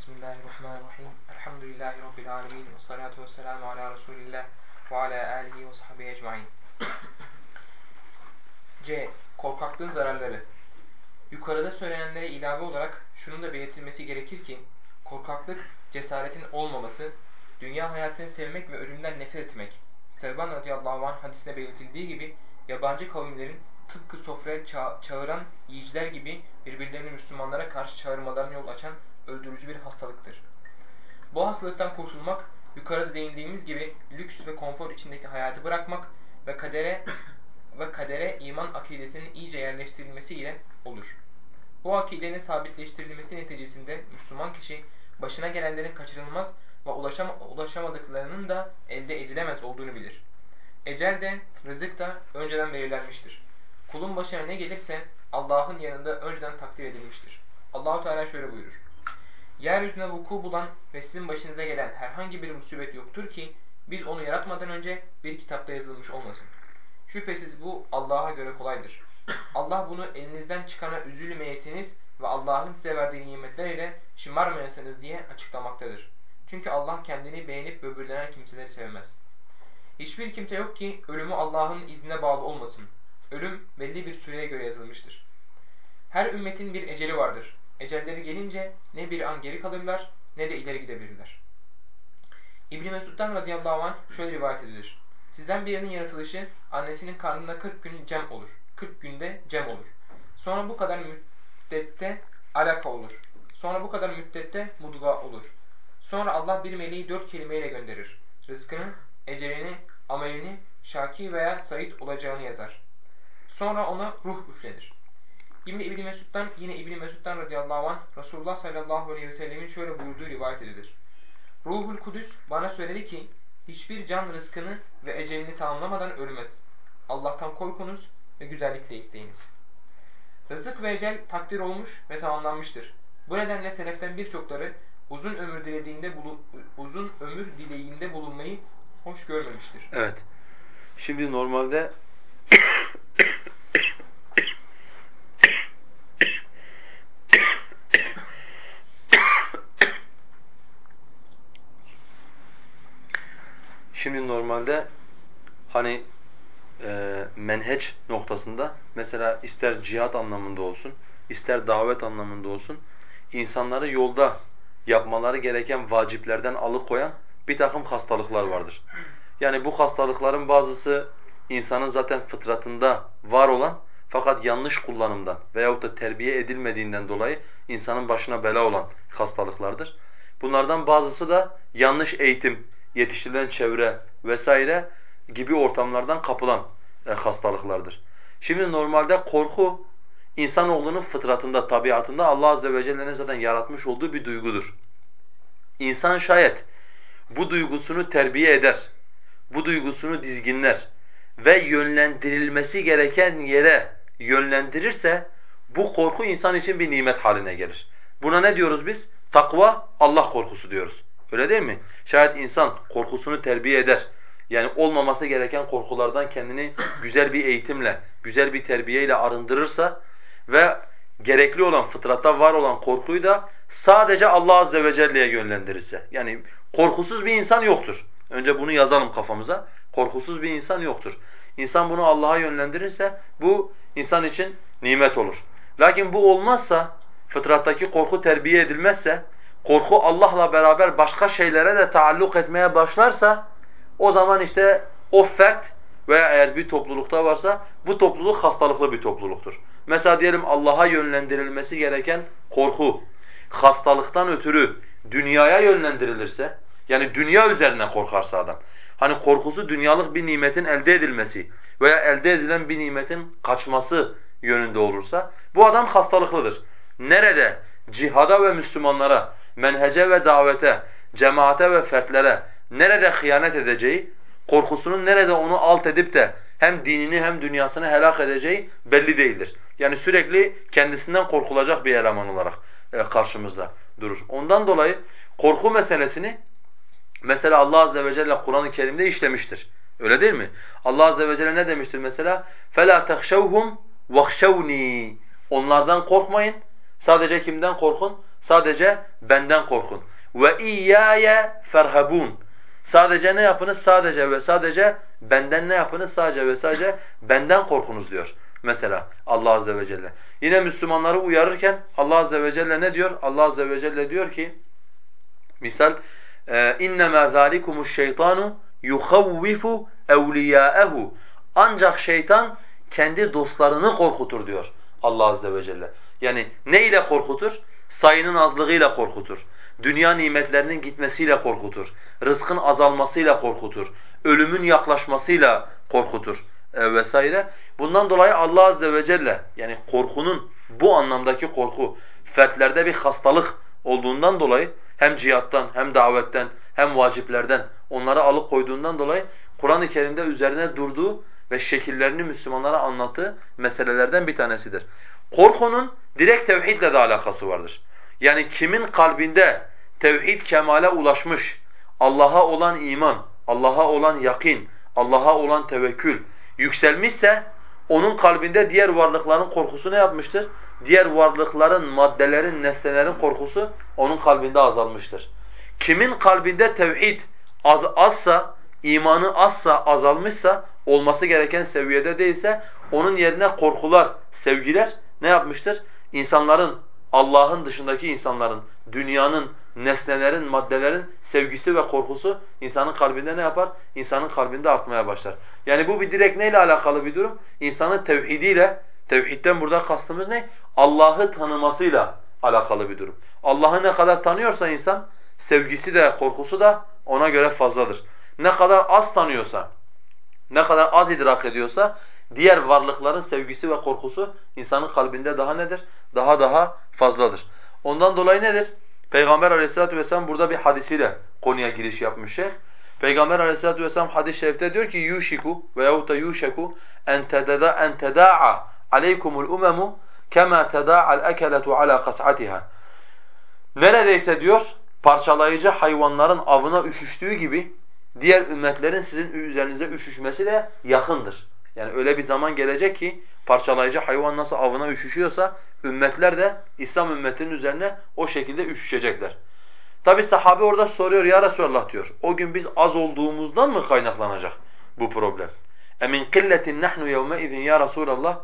Bismillahirrahmanirrahim. Elhamdülillahi Rabbil alemin. Ve salatu ve selamu ala Resulillah ve ala alihi ve sahbihi ecmain. C. Korkaklığın zararları. Yukarıda söylenenlere ilave olarak şunun da belirtilmesi gerekir ki, korkaklık, cesaretin olmaması, dünya hayatını sevmek ve ölümden nefret etmek, Sevban radıyallahu anh hadisinde belirtildiği gibi, yabancı kavimlerin tıpkı sofraya ça çağıran yiyiciler gibi birbirlerini Müslümanlara karşı çağırmalarına yol açan öldürücü bir hastalıktır. Bu hastalıktan kurtulmak, yukarıda değindiğimiz gibi lüks ve konfor içindeki hayatı bırakmak ve kadere ve kadere iman akidesinin iyice yerleştirilmesi ile olur. Bu akidenin sabitleştirilmesi neticesinde Müslüman kişi başına gelenlerin kaçırılmaz ve ulaşam ulaşamadıklarının da elde edilemez olduğunu bilir. Ecel de, rızık da önceden belirlenmiştir. Kulun başına ne gelirse Allah'ın yanında önceden takdir edilmiştir. Allahu Teala şöyle buyurur. Yeryüzüne vuku bulan ve sizin başınıza gelen herhangi bir musibet yoktur ki biz onu yaratmadan önce bir kitapta yazılmış olmasın. Şüphesiz bu Allah'a göre kolaydır. Allah bunu elinizden çıkana üzülmeyesiniz ve Allah'ın size verdiği nimetler ile şımarmayasınız diye açıklamaktadır. Çünkü Allah kendini beğenip böbürlenen kimseleri sevmez. Hiçbir kimse yok ki ölümü Allah'ın iznine bağlı olmasın. Ölüm belli bir süreye göre yazılmıştır. Her ümmetin bir eceli vardır. Ecelleri gelince ne bir an geri kalırlar ne de ileri gidebilirler. İbn Mesud'dan radıyallahu anh şöyle rivayet edilir. Sizden birinin yaratılışı annesinin karnında 40 gün cem olur. 40 günde cem olur. Sonra bu kadar müddette alaka olur. Sonra bu kadar müddette mudga olur. Sonra Allah bir meleği dört kelimeyle gönderir. Rızkını, ecelini, amelini, şaki veya sayit olacağını yazar. Sonra ona ruh üflenir. Yine İbni Mesud'dan yine İbni Mesud'dan radıyallahu anh Resulullah sallallahu aleyhi ve sellemin şöyle buyurduğu rivayet edilir. Ruhul Kudüs bana söyledi ki hiçbir can rızkını ve ecelini tamamlamadan ölmez. Allah'tan korkunuz ve güzellikle isteyiniz. Rızık ve ecel takdir olmuş ve tamamlanmıştır. Bu nedenle seleften birçokları uzun ömür dilediğinde bulun, uzun ömür dileğinde bulunmayı hoş görmemiştir. Evet. Şimdi normalde Şimdi normalde hani e, menheç noktasında mesela ister cihat anlamında olsun, ister davet anlamında olsun insanları yolda yapmaları gereken vaciplerden alıkoyan bir takım hastalıklar vardır. Yani bu hastalıkların bazısı insanın zaten fıtratında var olan fakat yanlış kullanımdan veyahut da terbiye edilmediğinden dolayı insanın başına bela olan hastalıklardır. Bunlardan bazısı da yanlış eğitim, yetiştirilen çevre vesaire gibi ortamlardan kapılan e, hastalıklardır. Şimdi normalde korku insanoğlunun fıtratında, tabiatında Allah azze ve celle'nin zaten yaratmış olduğu bir duygudur. İnsan şayet bu duygusunu terbiye eder, bu duygusunu dizginler ve yönlendirilmesi gereken yere yönlendirirse bu korku insan için bir nimet haline gelir. Buna ne diyoruz biz? Takva, Allah korkusu diyoruz. Öyle değil mi? Şayet insan korkusunu terbiye eder, yani olmaması gereken korkulardan kendini güzel bir eğitimle, güzel bir terbiyeyle arındırırsa ve gerekli olan, fıtratta var olan korkuyu da sadece Allah azze ve celle'ye yönlendirirse. Yani korkusuz bir insan yoktur. Önce bunu yazalım kafamıza. Korkusuz bir insan yoktur. İnsan bunu Allah'a yönlendirirse bu insan için nimet olur. Lakin bu olmazsa, fıtrattaki korku terbiye edilmezse, korku Allah'la beraber başka şeylere de taalluk etmeye başlarsa o zaman işte o fert veya eğer bir toplulukta varsa bu topluluk hastalıklı bir topluluktur. Mesela diyelim Allah'a yönlendirilmesi gereken korku hastalıktan ötürü dünyaya yönlendirilirse yani dünya üzerine korkarsa adam hani korkusu dünyalık bir nimetin elde edilmesi veya elde edilen bir nimetin kaçması yönünde olursa bu adam hastalıklıdır. Nerede cihada ve Müslümanlara, menhece ve davete, cemaate ve fertlere nerede hıyanet edeceği, korkusunun nerede onu alt edip de hem dinini hem dünyasını helak edeceği belli değildir. Yani sürekli kendisinden korkulacak bir eleman olarak e, karşımızda durur. Ondan dolayı korku meselesini mesela Allah azze ve celle Kur'an-ı Kerim'de işlemiştir. Öyle değil mi? Allah azze ve celle ne demiştir mesela? فَلَا تَخْشَوْهُمْ وَخْشَوْنِي Onlardan korkmayın. Sadece kimden korkun? Sadece benden korkun. Ve iyyaye ferhabun. Sadece ne yapınız? Sadece ve sadece benden ne yapınız? Sadece ve sadece benden korkunuz diyor. Mesela Allah azze ve celle. Yine Müslümanları uyarırken Allah azze ve celle ne diyor? Allah azze ve celle diyor ki misal اِنَّمَا ذَٰلِكُمُ الشَّيْطَانُ يُخَوِّفُ اَوْلِيَاءَهُ Ancak şeytan kendi dostlarını korkutur diyor Allah azze ve celle. Yani ne ile korkutur? Sayının azlığıyla korkutur. Dünya nimetlerinin gitmesiyle korkutur. Rızkın azalmasıyla korkutur. Ölümün yaklaşmasıyla korkutur e, vesaire. Bundan dolayı Allah azze ve celle yani korkunun bu anlamdaki korku fertlerde bir hastalık olduğundan dolayı hem cihattan hem davetten hem vaciplerden onları alıkoyduğundan dolayı Kur'an-ı Kerim'de üzerine durduğu ve şekillerini Müslümanlara anlattığı meselelerden bir tanesidir. Korkunun direkt tevhidle de alakası vardır. Yani kimin kalbinde tevhid kemale ulaşmış, Allah'a olan iman, Allah'a olan yakin, Allah'a olan tevekkül yükselmişse onun kalbinde diğer varlıkların korkusu ne yapmıştır? Diğer varlıkların, maddelerin, nesnelerin korkusu onun kalbinde azalmıştır. Kimin kalbinde tevhid az azsa, imanı azsa, azalmışsa, olması gereken seviyede değilse onun yerine korkular, sevgiler ne yapmıştır? İnsanların, Allah'ın dışındaki insanların, dünyanın, nesnelerin, maddelerin sevgisi ve korkusu insanın kalbinde ne yapar? İnsanın kalbinde artmaya başlar. Yani bu bir direkt neyle alakalı bir durum? İnsanın tevhidiyle, tevhidden burada kastımız ne? Allah'ı tanımasıyla alakalı bir durum. Allah'ı ne kadar tanıyorsa insan, sevgisi de korkusu da ona göre fazladır. Ne kadar az tanıyorsa, ne kadar az idrak ediyorsa, diğer varlıkların sevgisi ve korkusu insanın kalbinde daha nedir? Daha daha fazladır. Ondan dolayı nedir? Peygamber aleyhissalatu vesselam burada bir hadisiyle konuya giriş yapmış şeyh. Peygamber aleyhissalatu vesselam hadis-i şerifte diyor ki yushiku veyahut da yushaku en tedada en teda'a aleykumul umemu kema teda'al ekeletu ala kas'atiha. Neredeyse diyor parçalayıcı hayvanların avına üşüştüğü gibi diğer ümmetlerin sizin üzerinize üşüşmesi de yakındır. Yani öyle bir zaman gelecek ki parçalayıcı hayvan nasıl avına üşüşüyorsa ümmetler de İslam ümmetinin üzerine o şekilde üşüşecekler. Tabi sahabe orada soruyor ya Resulallah diyor. O gün biz az olduğumuzdan mı kaynaklanacak bu problem? Emin killetin nahnu yevme izin ya Resulallah.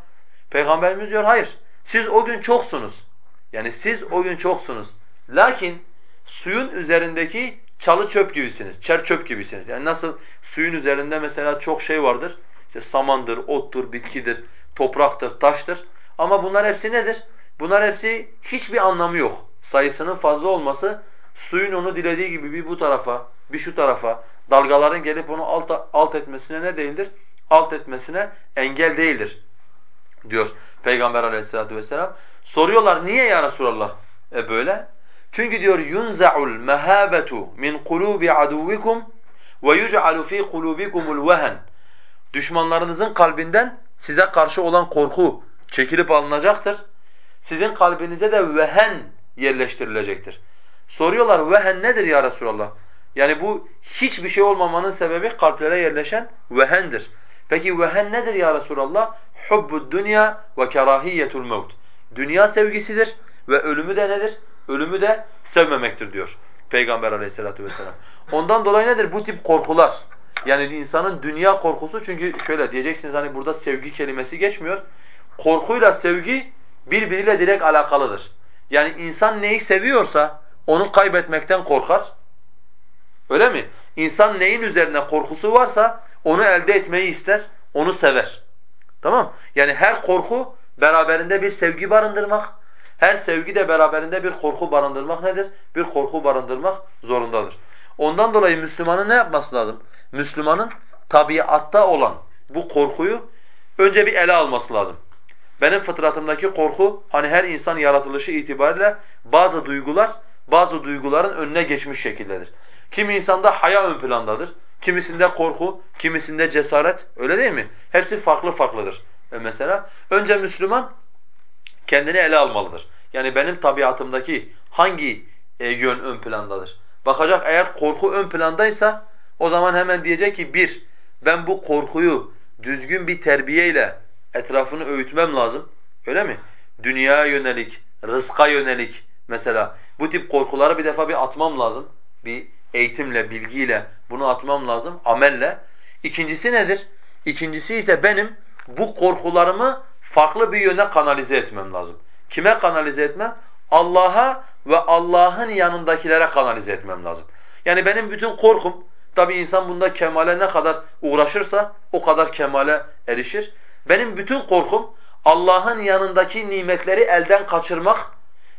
Peygamberimiz diyor hayır. Siz o gün çoksunuz. Yani siz o gün çoksunuz. Lakin suyun üzerindeki çalı çöp gibisiniz, çer çöp gibisiniz. Yani nasıl suyun üzerinde mesela çok şey vardır. İşte samandır, ottur, bitkidir, topraktır, taştır. Ama bunlar hepsi nedir? Bunlar hepsi hiçbir anlamı yok. Sayısının fazla olması suyun onu dilediği gibi bir bu tarafa, bir şu tarafa, dalgaların gelip onu alt, alt etmesine ne değildir? Alt etmesine engel değildir diyor Peygamber aleyhissalatu vesselam. Soruyorlar niye ya Resulallah e böyle? Çünkü diyor yunza'ul mehabetu min kulubi aduvikum ve yuj'alu fi kulubikumul vehen. Düşmanlarınızın kalbinden size karşı olan korku çekilip alınacaktır. Sizin kalbinize de vehen yerleştirilecektir. Soruyorlar vehen nedir ya Resulallah? Yani bu hiçbir şey olmamanın sebebi kalplere yerleşen vehendir. Peki vehen nedir ya Resulallah? Hubbud dünya ve kerahiyetul mevt. Dünya sevgisidir ve ölümü de nedir? Ölümü de sevmemektir diyor Peygamber aleyhissalatu vesselam. Ondan dolayı nedir? Bu tip korkular. Yani insanın dünya korkusu çünkü şöyle diyeceksiniz hani burada sevgi kelimesi geçmiyor. Korkuyla sevgi birbiriyle direkt alakalıdır. Yani insan neyi seviyorsa onu kaybetmekten korkar. Öyle mi? İnsan neyin üzerine korkusu varsa onu elde etmeyi ister, onu sever. Tamam? Yani her korku beraberinde bir sevgi barındırmak, her sevgi de beraberinde bir korku barındırmak nedir? Bir korku barındırmak zorundadır. Ondan dolayı Müslümanın ne yapması lazım? Müslümanın tabiatta olan bu korkuyu önce bir ele alması lazım. Benim fıtratımdaki korku hani her insan yaratılışı itibariyle bazı duygular bazı duyguların önüne geçmiş şekildedir. Kimi insanda haya ön plandadır. Kimisinde korku, kimisinde cesaret. Öyle değil mi? Hepsi farklı farklıdır. E mesela önce Müslüman kendini ele almalıdır. Yani benim tabiatımdaki hangi e, yön ön plandadır? Bakacak eğer korku ön plandaysa o zaman hemen diyecek ki bir, ben bu korkuyu düzgün bir terbiyeyle etrafını öğütmem lazım. Öyle mi? Dünyaya yönelik, rızka yönelik Mesela bu tip korkuları bir defa bir atmam lazım. Bir eğitimle, bilgiyle bunu atmam lazım, amelle. İkincisi nedir? İkincisi ise benim bu korkularımı farklı bir yöne kanalize etmem lazım. Kime kanalize etmem? Allah'a ve Allah'ın yanındakilere kanalize etmem lazım. Yani benim bütün korkum, tabi insan bunda kemale ne kadar uğraşırsa o kadar kemale erişir. Benim bütün korkum Allah'ın yanındaki nimetleri elden kaçırmak,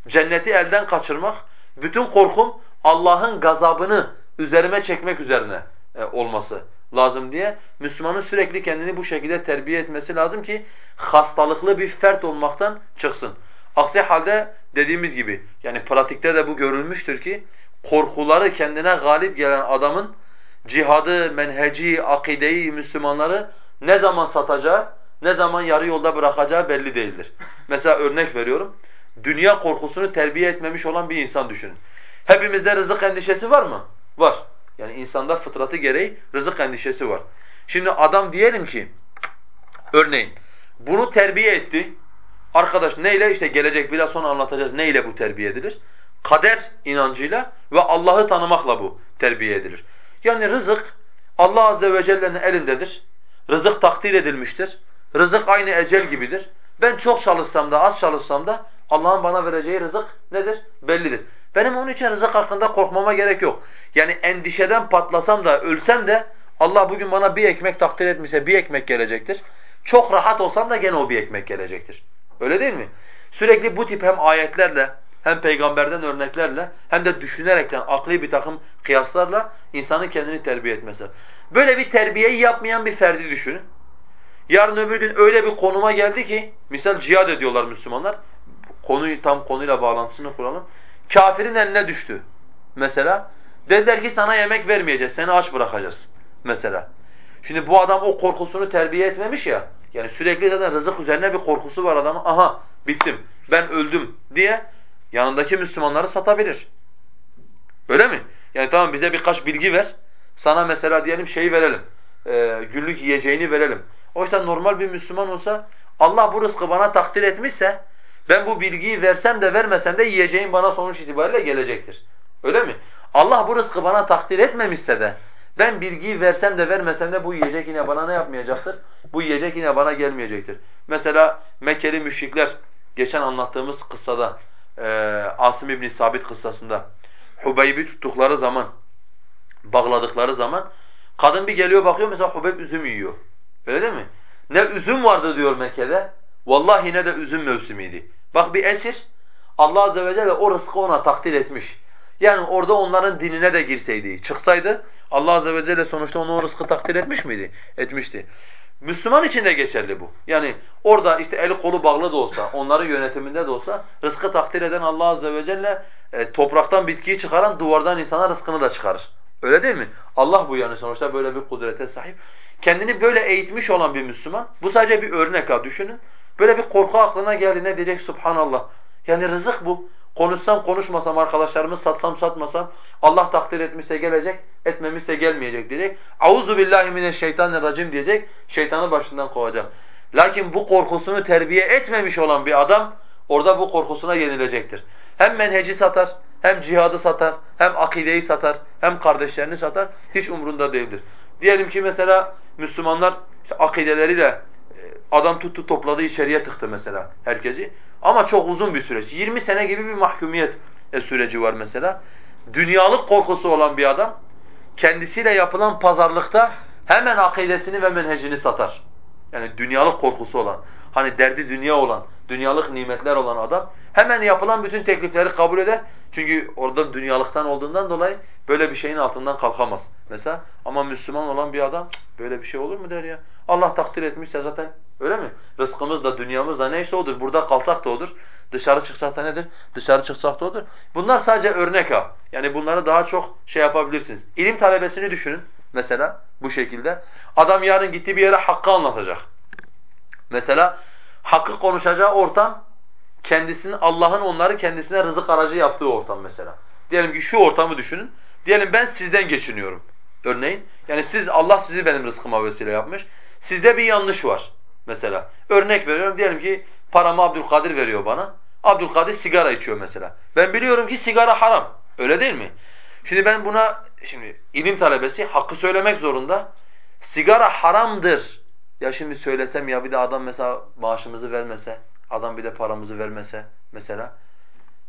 cenneti elden kaçırmak. Bütün korkum Allah'ın gazabını üzerime çekmek üzerine e, olması lazım diye Müslümanın sürekli kendini bu şekilde terbiye etmesi lazım ki hastalıklı bir fert olmaktan çıksın. Aksi halde dediğimiz gibi yani pratikte de bu görülmüştür ki korkuları kendine galip gelen adamın cihadı, menheci, akideyi, Müslümanları ne zaman satacağı, ne zaman yarı yolda bırakacağı belli değildir. Mesela örnek veriyorum. Dünya korkusunu terbiye etmemiş olan bir insan düşünün. Hepimizde rızık endişesi var mı? Var. Yani insanda fıtratı gereği rızık endişesi var. Şimdi adam diyelim ki örneğin bunu terbiye etti. Arkadaş neyle? işte gelecek biraz sonra anlatacağız neyle bu terbiye edilir? Kader inancıyla ve Allah'ı tanımakla bu terbiye edilir. Yani rızık Allah azze ve celle'nin elindedir. Rızık takdir edilmiştir. Rızık aynı ecel gibidir. Ben çok çalışsam da az çalışsam da Allah'ın bana vereceği rızık nedir? Bellidir. Benim onun için rızık hakkında korkmama gerek yok. Yani endişeden patlasam da ölsem de Allah bugün bana bir ekmek takdir etmişse bir ekmek gelecektir. Çok rahat olsam da gene o bir ekmek gelecektir. Öyle değil mi? Sürekli bu tip hem ayetlerle hem peygamberden örneklerle hem de düşünerekten akli bir takım kıyaslarla insanın kendini terbiye etmesi. Böyle bir terbiyeyi yapmayan bir ferdi düşünün. Yarın öbür gün öyle bir konuma geldi ki, misal cihad ediyorlar Müslümanlar. Konuyu tam konuyla bağlantısını kuralım. Kafirin eline düştü mesela. Dediler ki sana yemek vermeyeceğiz, seni aç bırakacağız mesela. Şimdi bu adam o korkusunu terbiye etmemiş ya. Yani sürekli zaten rızık üzerine bir korkusu var adamın. Aha bittim, ben öldüm diye yanındaki Müslümanları satabilir. Öyle mi? Yani tamam bize birkaç bilgi ver. Sana mesela diyelim şeyi verelim. E, günlük yiyeceğini verelim. Oysa normal bir Müslüman olsa Allah bu rızkı bana takdir etmişse ben bu bilgiyi versem de vermesem de yiyeceğim bana sonuç itibariyle gelecektir. Öyle mi? Allah bu rızkı bana takdir etmemişse de ben bilgiyi versem de vermesem de bu yiyecek yine bana ne yapmayacaktır? Bu yiyecek yine bana gelmeyecektir. Mesela Mekkeli müşrikler geçen anlattığımız kıssada e, Asım İbn Sabit kıssasında Hubeyb'i tuttukları zaman bağladıkları zaman kadın bir geliyor bakıyor mesela Hubeyb üzüm yiyor. Öyle değil mi? Ne üzüm vardı diyor Mekke'de. Vallahi ne de üzüm mevsimiydi. Bak bir esir Allah azze ve celle o rızkı ona takdir etmiş. Yani orada onların dinine de girseydi, çıksaydı Allah azze ve celle sonuçta onu o rızkı takdir etmiş miydi? Etmişti. Müslüman için de geçerli bu. Yani orada işte eli kolu bağlı da olsa, onların yönetiminde de olsa rızkı takdir eden Allah azze ve celle e, topraktan bitkiyi çıkaran duvardan insana rızkını da çıkarır. Öyle değil mi? Allah bu yani sonuçta böyle bir kudrete sahip. Kendini böyle eğitmiş olan bir Müslüman, bu sadece bir örnek ha düşünün. Böyle bir korku aklına geldiğinde diyecek subhanallah. Yani rızık bu. Konuşsam konuşmasam arkadaşlarımız satsam satmasam Allah takdir etmişse gelecek, etmemişse gelmeyecek diyecek. Auzu billahi mineşşeytanirracim diyecek. Şeytanı başından kovacak. Lakin bu korkusunu terbiye etmemiş olan bir adam orada bu korkusuna yenilecektir. Hem menheci satar, hem cihadı satar, hem akideyi satar, hem kardeşlerini satar. Hiç umrunda değildir. Diyelim ki mesela Müslümanlar işte akideleriyle Adam tuttu topladı içeriye tıktı mesela herkesi. Ama çok uzun bir süreç. 20 sene gibi bir mahkumiyet e, süreci var mesela. Dünyalık korkusu olan bir adam kendisiyle yapılan pazarlıkta hemen akidesini ve menhecini satar. Yani dünyalık korkusu olan, hani derdi dünya olan, dünyalık nimetler olan adam hemen yapılan bütün teklifleri kabul eder. Çünkü orada dünyalıktan olduğundan dolayı böyle bir şeyin altından kalkamaz mesela. Ama Müslüman olan bir adam böyle bir şey olur mu der ya. Allah takdir etmişse zaten öyle mi? Rızkımız da dünyamız da neyse odur. Burada kalsak da odur. Dışarı çıksak da nedir? Dışarı çıksak da odur. Bunlar sadece örnek ha. Yani bunları daha çok şey yapabilirsiniz. İlim talebesini düşünün mesela bu şekilde. Adam yarın gitti bir yere hakkı anlatacak. Mesela hakkı konuşacağı ortam kendisinin Allah'ın onları kendisine rızık aracı yaptığı ortam mesela. Diyelim ki şu ortamı düşünün. Diyelim ben sizden geçiniyorum örneğin. Yani siz Allah sizi benim rızkıma vesile yapmış. Sizde bir yanlış var mesela. Örnek veriyorum diyelim ki paramı Abdülkadir veriyor bana. Abdülkadir sigara içiyor mesela. Ben biliyorum ki sigara haram. Öyle değil mi? Şimdi ben buna şimdi ilim talebesi hakkı söylemek zorunda. Sigara haramdır. Ya şimdi söylesem ya bir de adam mesela maaşımızı vermese, adam bir de paramızı vermese mesela.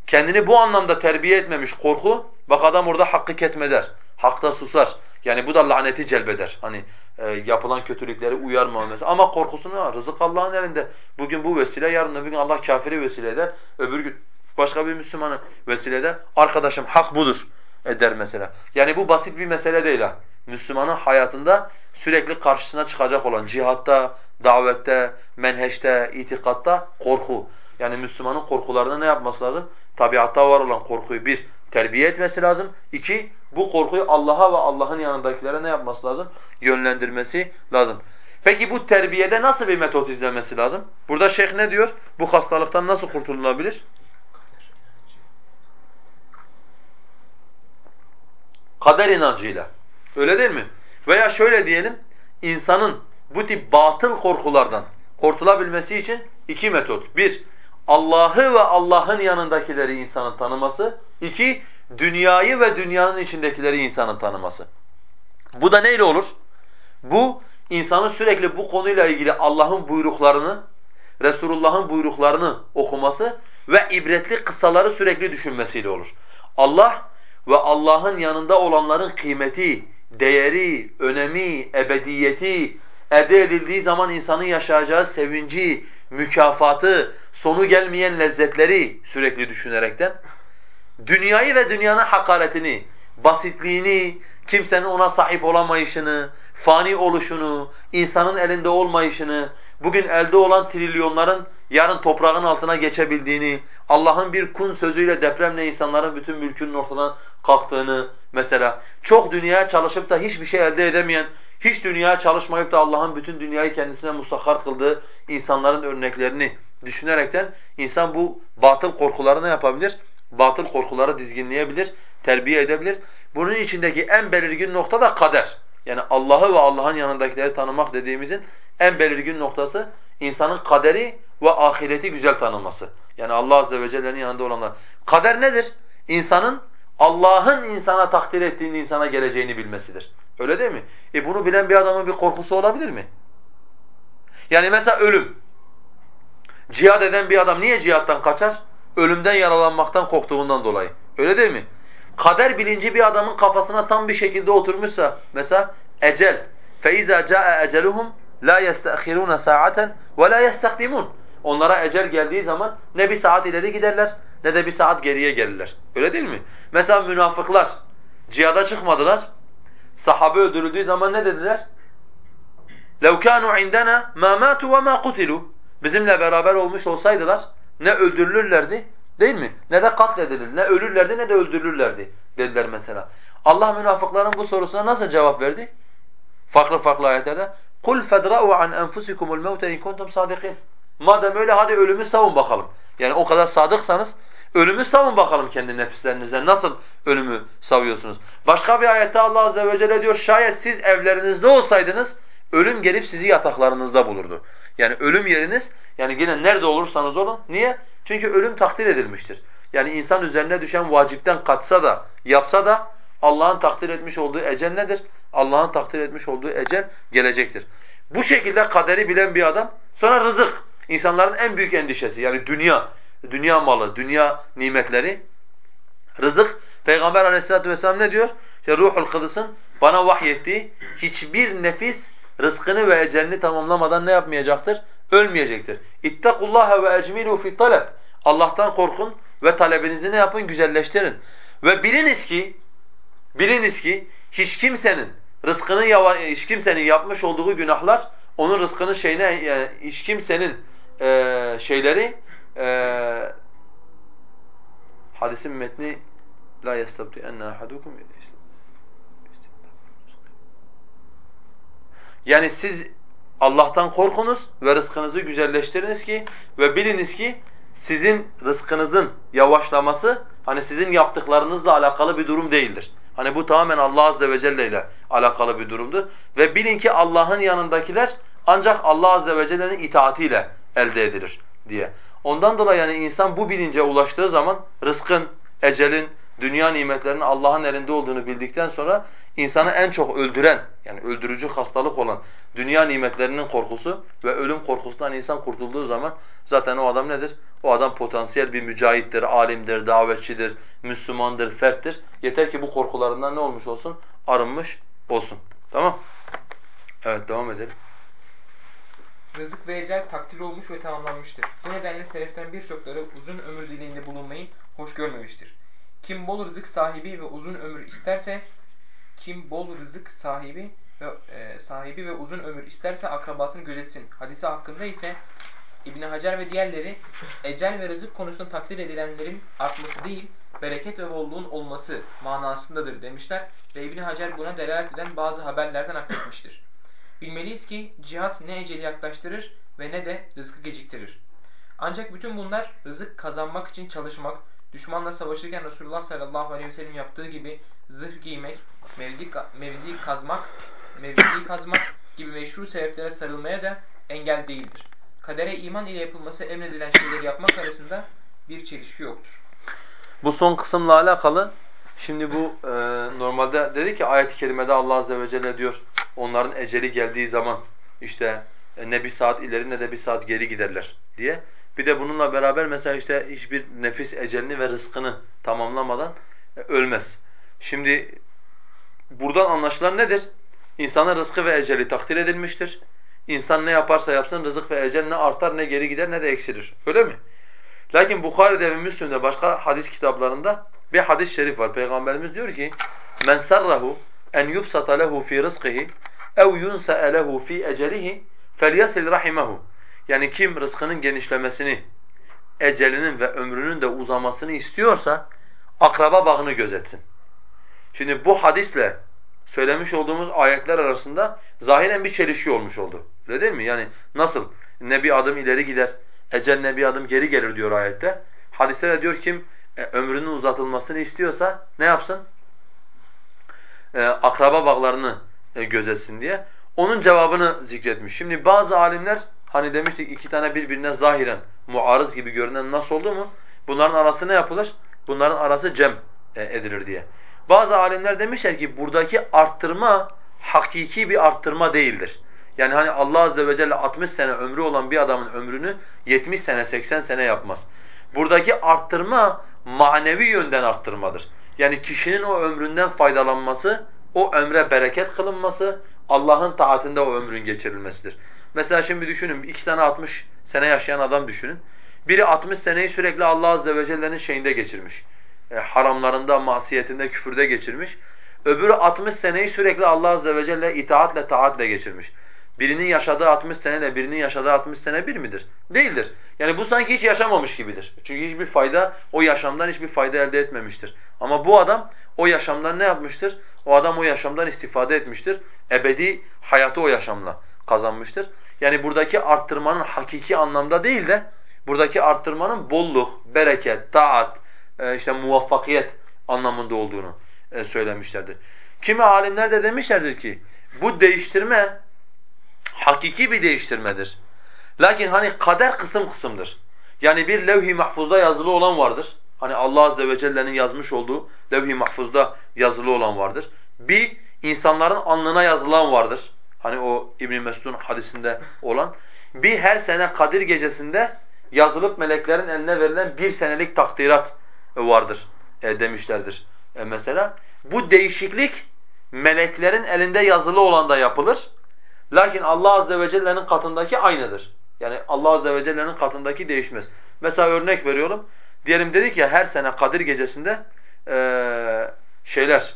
Kendini bu anlamda terbiye etmemiş korku, bak adam orada hakkı ketmeder, hakta susar. Yani bu da laneti celbeder. Hani e, yapılan kötülükleri uyarma mesela. Ama korkusunu var. Rızık Allah'ın elinde. Bugün bu vesile, yarın öbür gün Allah kafiri vesile eder. Öbür gün başka bir Müslümanı vesile eder. Arkadaşım hak budur eder mesela. Yani bu basit bir mesele değil ha. Müslümanın hayatında sürekli karşısına çıkacak olan cihatta, davette, menheşte, itikatta korku. Yani Müslümanın korkularını ne yapması lazım? Tabiatta var olan korkuyu bir, terbiye etmesi lazım. İki, bu korkuyu Allah'a ve Allah'ın yanındakilere ne yapması lazım? Yönlendirmesi lazım. Peki bu terbiyede nasıl bir metot izlemesi lazım? Burada şeyh ne diyor? Bu hastalıktan nasıl kurtulunabilir? Kader inancıyla. Öyle değil mi? Veya şöyle diyelim, insanın bu tip batıl korkulardan kurtulabilmesi için iki metot. Bir, Allah'ı ve Allah'ın yanındakileri insanın tanıması. İki, dünyayı ve dünyanın içindekileri insanın tanıması. Bu da neyle olur? Bu, insanın sürekli bu konuyla ilgili Allah'ın buyruklarını, Resulullah'ın buyruklarını okuması ve ibretli kıssaları sürekli düşünmesiyle olur. Allah ve Allah'ın yanında olanların kıymeti, değeri, önemi, ebediyeti, elde edildiği zaman insanın yaşayacağı sevinci, mükafatı, sonu gelmeyen lezzetleri sürekli düşünerekten dünyayı ve dünyanın hakaretini, basitliğini, kimsenin ona sahip olamayışını, fani oluşunu, insanın elinde olmayışını, bugün elde olan trilyonların yarın toprağın altına geçebildiğini, Allah'ın bir kun sözüyle depremle insanların bütün mülkünün ortadan kalktığını mesela, çok dünyaya çalışıp da hiçbir şey elde edemeyen, hiç dünyaya çalışmayıp da Allah'ın bütün dünyayı kendisine musahhar kıldığı insanların örneklerini düşünerekten insan bu batıl korkuları ne yapabilir? Batıl korkuları dizginleyebilir, terbiye edebilir. Bunun içindeki en belirgin nokta da kader. Yani Allah'ı ve Allah'ın yanındakileri tanımak dediğimizin en belirgin noktası insanın kaderi ve ahireti güzel tanıması. Yani Allah azze ve celle'nin yanında olanlar. Kader nedir? İnsanın Allah'ın insana takdir ettiğini insana geleceğini bilmesidir. Öyle değil mi? E bunu bilen bir adamın bir korkusu olabilir mi? Yani mesela ölüm. Cihad eden bir adam niye cihattan kaçar? Ölümden yaralanmaktan korktuğundan dolayı. Öyle değil mi? Kader bilinci bir adamın kafasına tam bir şekilde oturmuşsa mesela ecel فَاِذَا جَاءَ اَجَلُهُمْ لَا يَسْتَأْخِرُونَ سَاعَةً وَلَا يَسْتَقْدِمُونَ Onlara ecel geldiği zaman ne bir saat ileri giderler ne de bir saat geriye gelirler. Öyle değil mi? Mesela münafıklar cihada çıkmadılar. Sahabe öldürüldüğü zaman ne dediler? لَوْ كَانُوا عِنْدَنَا مَا مَاتُوا وَمَا قُتِلُوا Bizimle beraber olmuş olsaydılar ne öldürülürlerdi değil mi? Ne de katledilir. Ne ölürlerdi ne de öldürülürlerdi dediler mesela. Allah münafıkların bu sorusuna nasıl cevap verdi? Farklı farklı ayetlerde. قُلْ فَدْرَأُوا عَنْ أَنْفُسِكُمُ الْمَوْتَ اِنْ كُنْتُمْ صَادِقِينَ Madem öyle hadi ölümü savun bakalım. Yani o kadar sadıksanız ölümü savun bakalım kendi nefislerinizden. Nasıl ölümü savuyorsunuz? Başka bir ayette Allah azze ve celle diyor şayet siz evlerinizde olsaydınız ölüm gelip sizi yataklarınızda bulurdu. Yani ölüm yeriniz yani yine nerede olursanız olun. Niye? Çünkü ölüm takdir edilmiştir. Yani insan üzerine düşen vacipten kaçsa da yapsa da Allah'ın takdir etmiş olduğu ecel nedir? Allah'ın takdir etmiş olduğu ecel gelecektir. Bu şekilde kaderi bilen bir adam sonra rızık. İnsanların en büyük endişesi yani dünya, dünya malı, dünya nimetleri. Rızık, Peygamber aleyhissalatu vesselam ne diyor? İşte Ruhul Kudüs'ün bana vahyettiği hiçbir nefis rızkını ve ecelini tamamlamadan ne yapmayacaktır? Ölmeyecektir. İttakullaha ve ecmilu fi talep. Allah'tan korkun ve talebinizi ne yapın? Güzelleştirin. Ve biliniz ki biliniz ki hiç kimsenin rızkını hiç kimsenin yapmış olduğu günahlar onun rızkının şeyine yani hiç kimsenin e, şeyleri e, hadisin metni la yestabti enne ahadukum yani siz Allah'tan korkunuz ve rızkınızı güzelleştiriniz ki ve biliniz ki sizin rızkınızın yavaşlaması hani sizin yaptıklarınızla alakalı bir durum değildir. Hani bu tamamen Allah azze ve celle ile alakalı bir durumdur. Ve bilin ki Allah'ın yanındakiler ancak Allah azze ve celle'nin itaatiyle elde edilir diye. Ondan dolayı yani insan bu bilince ulaştığı zaman rızkın, ecelin, dünya nimetlerinin Allah'ın elinde olduğunu bildikten sonra insanı en çok öldüren yani öldürücü hastalık olan dünya nimetlerinin korkusu ve ölüm korkusundan insan kurtulduğu zaman zaten o adam nedir? O adam potansiyel bir mücahittir, alimdir, davetçidir, Müslümandır, ferttir. Yeter ki bu korkularından ne olmuş olsun? Arınmış olsun. Tamam? Evet devam edelim. Rızık ve ecel takdir olmuş ve tamamlanmıştır. Bu nedenle seleften birçokları uzun ömür dileğinde bulunmayı hoş görmemiştir. Kim bol rızık sahibi ve uzun ömür isterse, kim bol rızık sahibi ve e, sahibi ve uzun ömür isterse akrabasını gözetsin. Hadisi hakkında ise İbn Hacer ve diğerleri ecel ve rızık konusunda takdir edilenlerin artması değil, bereket ve bolluğun olması manasındadır demişler ve İbn Hacer buna delalet eden bazı haberlerden nakletmiştir. Bilmeliyiz ki cihat ne eceli yaklaştırır ve ne de rızkı geciktirir. Ancak bütün bunlar rızık kazanmak için çalışmak, düşmanla savaşırken Resulullah sallallahu aleyhi ve sellem yaptığı gibi zırh giymek, mevzi, mevzi kazmak, mevziyi kazmak gibi meşru sebeplere sarılmaya da engel değildir. Kadere iman ile yapılması emredilen şeyleri yapmak arasında bir çelişki yoktur. Bu son kısımla alakalı şimdi bu e, normalde dedi ki ayet-i kerimede Allah azze ve celle diyor onların eceli geldiği zaman işte e, ne bir saat ileri ne de bir saat geri giderler diye. Bir de bununla beraber mesela işte hiçbir nefis ecelini ve rızkını tamamlamadan e, ölmez. Şimdi buradan anlaşılan nedir? İnsana rızkı ve eceli takdir edilmiştir. İnsan ne yaparsa yapsın rızık ve ecel ne artar ne geri gider ne de eksilir. Öyle mi? Lakin Bukhari'de ve Müslim'de başka hadis kitaplarında bir hadis-i şerif var. Peygamberimiz diyor ki: "Men sarrahu en yubsata lehu fi rizqihi ev yunsa'a lehu fi ecelihi felyasil rahimehu." Yani kim rızkının genişlemesini, ecelinin ve ömrünün de uzamasını istiyorsa akraba bağını gözetsin. Şimdi bu hadisle söylemiş olduğumuz ayetler arasında zahiren bir çelişki olmuş oldu. Öyle değil mi? Yani nasıl? Ne bir adım ileri gider, ecel ne bir adım geri gelir diyor ayette. Hadiste de diyor kim e, ömrünün uzatılmasını istiyorsa ne yapsın? E, akraba bağlarını e, gözetsin diye. Onun cevabını zikretmiş. Şimdi bazı alimler hani demiştik iki tane birbirine zahiren muarız gibi görünen nasıl oldu mu? Bunların arası ne yapılır? Bunların arası cem e, edilir diye. Bazı alimler demişler ki buradaki arttırma hakiki bir arttırma değildir. Yani hani Allah azze ve celle 60 sene ömrü olan bir adamın ömrünü 70 sene 80 sene yapmaz. Buradaki arttırma manevi yönden arttırmadır. Yani kişinin o ömründen faydalanması, o ömre bereket kılınması, Allah'ın taatinde o ömrün geçirilmesidir. Mesela şimdi düşünün iki tane 60 sene yaşayan adam düşünün. Biri 60 seneyi sürekli Allah azze ve celle'nin şeyinde geçirmiş. E, haramlarında, masiyetinde, küfürde geçirmiş. Öbürü 60 seneyi sürekli Allah azze ve celle itaatle, taatle geçirmiş. Birinin yaşadığı 60 seneyle birinin yaşadığı 60 sene bir midir? Değildir. Yani bu sanki hiç yaşamamış gibidir. Çünkü hiçbir fayda, o yaşamdan hiçbir fayda elde etmemiştir. Ama bu adam o yaşamdan ne yapmıştır? O adam o yaşamdan istifade etmiştir. Ebedi hayatı o yaşamla kazanmıştır. Yani buradaki arttırmanın hakiki anlamda değil de buradaki arttırmanın bolluk, bereket, taat, işte muvaffakiyet anlamında olduğunu e, söylemişlerdir. Kimi alimler de demişlerdir ki bu değiştirme hakiki bir değiştirmedir. Lakin hani kader kısım kısımdır. Yani bir levh-i mahfuzda yazılı olan vardır. Hani Allah azze ve celle'nin yazmış olduğu levh-i mahfuzda yazılı olan vardır. Bir insanların alnına yazılan vardır. Hani o İbn Mesud'un hadisinde olan. Bir her sene Kadir gecesinde yazılıp meleklerin eline verilen bir senelik takdirat vardır e, demişlerdir e, mesela. Bu değişiklik meleklerin elinde yazılı olan da yapılır. Lakin Allah azze ve celle'nin katındaki aynıdır. Yani Allah azze ve celle'nin katındaki değişmez. Mesela örnek veriyorum. Diyelim dedik ya her sene Kadir gecesinde e, şeyler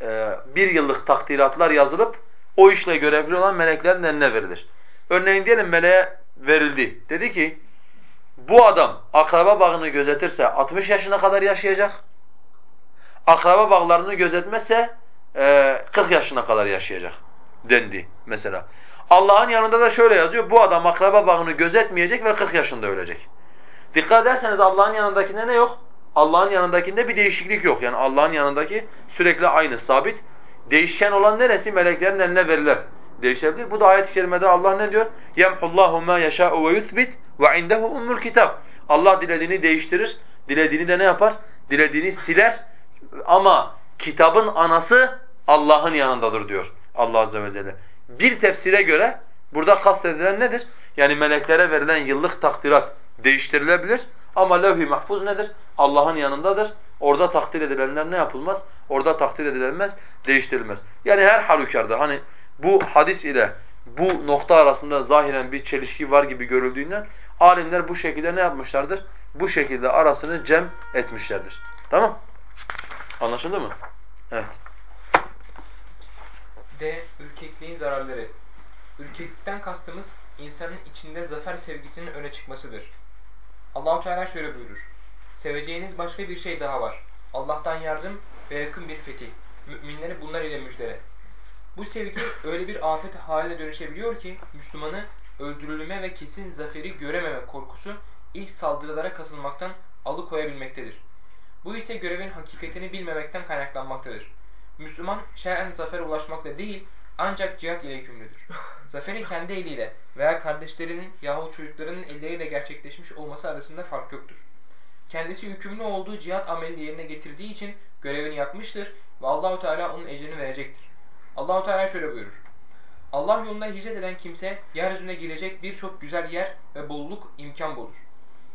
e, bir yıllık takdiratlar yazılıp o işle görevli olan meleklerin eline verilir. Örneğin diyelim meleğe verildi. Dedi ki bu adam akraba bağını gözetirse 60 yaşına kadar yaşayacak. Akraba bağlarını gözetmezse e, 40 yaşına kadar yaşayacak dendi mesela. Allah'ın yanında da şöyle yazıyor. Bu adam akraba bağını gözetmeyecek ve 40 yaşında ölecek. Dikkat ederseniz Allah'ın yanındakinde ne yok? Allah'ın yanındakinde bir değişiklik yok. Yani Allah'ın yanındaki sürekli aynı, sabit. Değişken olan neresi? Meleklerin eline verilen değişebilir. Bu da ayet-i kerimede Allah ne diyor? Yemhullahu ma yeşâ'u ve yuthbit ve indehu ummul kitap. Allah dilediğini değiştirir, dilediğini de ne yapar? Dilediğini siler ama kitabın anası Allah'ın yanındadır diyor Allah azze ve celle. Bir tefsire göre burada kastedilen nedir? Yani meleklere verilen yıllık takdirat değiştirilebilir ama levh-i mahfuz nedir? Allah'ın yanındadır. Orada takdir edilenler ne yapılmaz? Orada takdir edilenmez, değiştirilmez. Yani her halükarda hani bu hadis ile bu nokta arasında zahiren bir çelişki var gibi görüldüğünden alimler bu şekilde ne yapmışlardır? Bu şekilde arasını cem etmişlerdir. Tamam? Anlaşıldı mı? Evet. D. Ürkekliğin zararları. Ürkeklikten kastımız insanın içinde zafer sevgisinin öne çıkmasıdır. Allahu Teala şöyle buyurur. Seveceğiniz başka bir şey daha var. Allah'tan yardım ve yakın bir fetih. Müminleri bunlar ile müjdele. Bu sevgi öyle bir afet haline dönüşebiliyor ki Müslümanı öldürülme ve kesin zaferi görememe korkusu ilk saldırılara katılmaktan alıkoyabilmektedir. Bu ise görevin hakikatini bilmemekten kaynaklanmaktadır. Müslüman şer'en zafere ulaşmakla değil ancak cihat ile yükümlüdür. Zaferin kendi eliyle veya kardeşlerinin yahut çocuklarının elleriyle gerçekleşmiş olması arasında fark yoktur. Kendisi yükümlü olduğu cihat amelini yerine getirdiği için görevini yapmıştır ve Allahu Teala onun ecrini verecektir. Allahu Teala şöyle buyurur. Allah yolunda hicret eden kimse yeryüzüne girecek birçok güzel yer ve bolluk imkan bulur.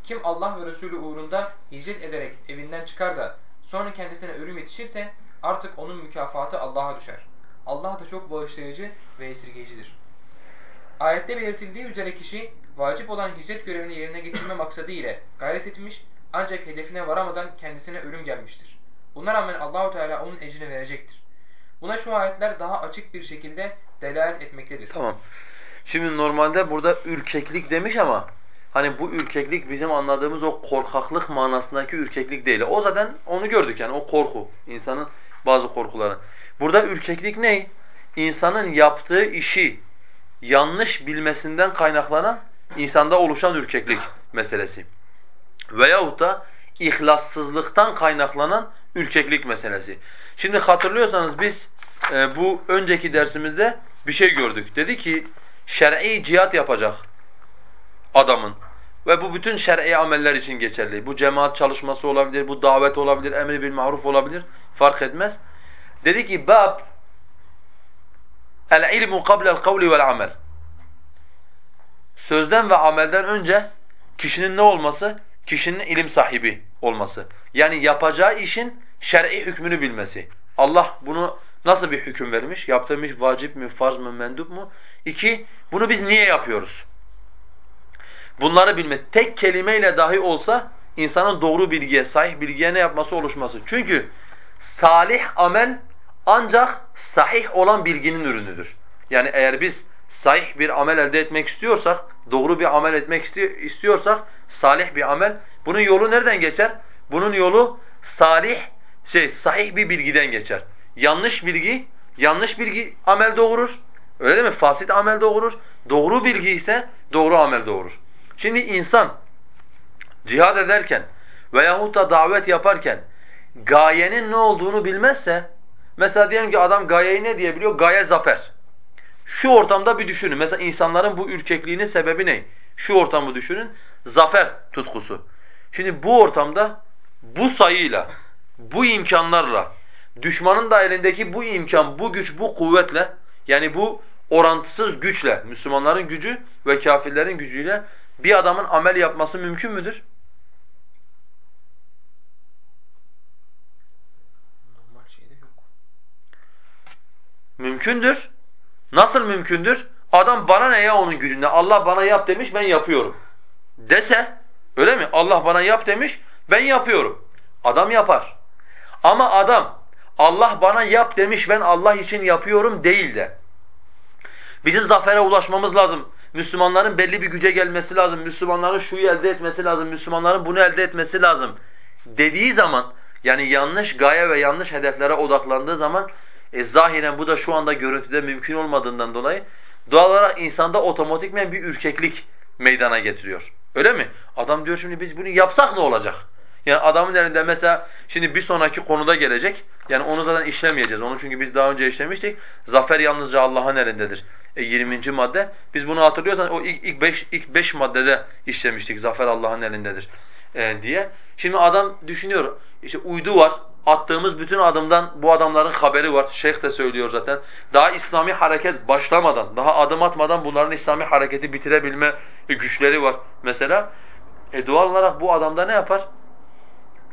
Kim Allah ve Resulü uğrunda hicret ederek evinden çıkar da sonra kendisine ölüm yetişirse artık onun mükafatı Allah'a düşer. Allah da çok bağışlayıcı ve esirgeyicidir. Ayette belirtildiği üzere kişi vacip olan hicret görevini yerine getirme maksadı ile gayret etmiş ancak hedefine varamadan kendisine ölüm gelmiştir. Buna rağmen Allahu Teala onun ecrini verecektir. Buna şu ayetler daha açık bir şekilde delalet etmektedir. Tamam. Şimdi normalde burada ürkeklik demiş ama hani bu ürkeklik bizim anladığımız o korkaklık manasındaki ürkeklik değil. O zaten onu gördük yani o korku. insanın bazı korkuları. Burada ürkeklik ne? İnsanın yaptığı işi yanlış bilmesinden kaynaklanan insanda oluşan ürkeklik meselesi. Veyahut da ihlassızlıktan kaynaklanan ürkeklik meselesi. Şimdi hatırlıyorsanız biz e, bu önceki dersimizde bir şey gördük. Dedi ki şer'i cihat yapacak adamın ve bu bütün şer'i ameller için geçerli. Bu cemaat çalışması olabilir, bu davet olabilir, emri bil maruf olabilir. Fark etmez. Dedi ki bab el ilmu qabla el kavli vel amel. Sözden ve amelden önce kişinin ne olması? Kişinin ilim sahibi olması. Yani yapacağı işin şer'i hükmünü bilmesi. Allah bunu nasıl bir hüküm vermiş? Yaptığım iş vacip mi, farz mı, mendup mu? İki, bunu biz niye yapıyoruz? Bunları bilme. Tek kelimeyle dahi olsa insanın doğru bilgiye, sahih bilgiye ne yapması oluşması. Çünkü salih amel ancak sahih olan bilginin ürünüdür. Yani eğer biz sahih bir amel elde etmek istiyorsak, doğru bir amel etmek istiyorsak, salih bir amel, bunun yolu nereden geçer? Bunun yolu salih, şey sahih bir bilgiden geçer. Yanlış bilgi, yanlış bilgi amel doğurur. Öyle değil mi? Fasit amel doğurur. Doğru bilgi ise doğru amel doğurur. Şimdi insan cihad ederken veyahut da davet yaparken gayenin ne olduğunu bilmezse mesela diyelim ki adam gayeyi ne diyebiliyor? Gaye zafer. Şu ortamda bir düşünün. Mesela insanların bu ürkekliğinin sebebi ne? Şu ortamı düşünün. Zafer tutkusu. Şimdi bu ortamda bu sayıyla, bu imkanlarla, düşmanın da elindeki bu imkan, bu güç, bu kuvvetle yani bu orantısız güçle, Müslümanların gücü ve kafirlerin gücüyle bir adamın amel yapması mümkün müdür? Normal şeyde yok. Mümkündür. Nasıl mümkündür? Adam bana ne ya onun gücünde? Allah bana yap demiş ben yapıyorum. Dese öyle mi? Allah bana yap demiş ben yapıyorum. Adam yapar. Ama adam Allah bana yap demiş ben Allah için yapıyorum değil de bizim zafere ulaşmamız lazım. Müslümanların belli bir güce gelmesi lazım. Müslümanların şuyu elde etmesi lazım. Müslümanların bunu elde etmesi lazım. Dediği zaman yani yanlış gaye ve yanlış hedeflere odaklandığı zaman e, zahiren bu da şu anda görüntüde mümkün olmadığından dolayı doğal olarak insanda otomatikmen bir ürkeklik meydana getiriyor. Öyle mi? Adam diyor şimdi biz bunu yapsak ne olacak? Yani adamın elinde mesela şimdi bir sonraki konuda gelecek. Yani onu zaten işlemeyeceğiz. Onu çünkü biz daha önce işlemiştik. Zafer yalnızca Allah'ın elindedir. E 20. madde. Biz bunu hatırlıyorsan o ilk ilk 5 ilk beş maddede işlemiştik. Zafer Allah'ın elindedir e, diye. Şimdi adam düşünüyor. İşte uydu var. Attığımız bütün adımdan bu adamların haberi var. Şeyh de söylüyor zaten. Daha İslami hareket başlamadan, daha adım atmadan bunların İslami hareketi bitirebilme güçleri var mesela. E doğal olarak bu adamda ne yapar?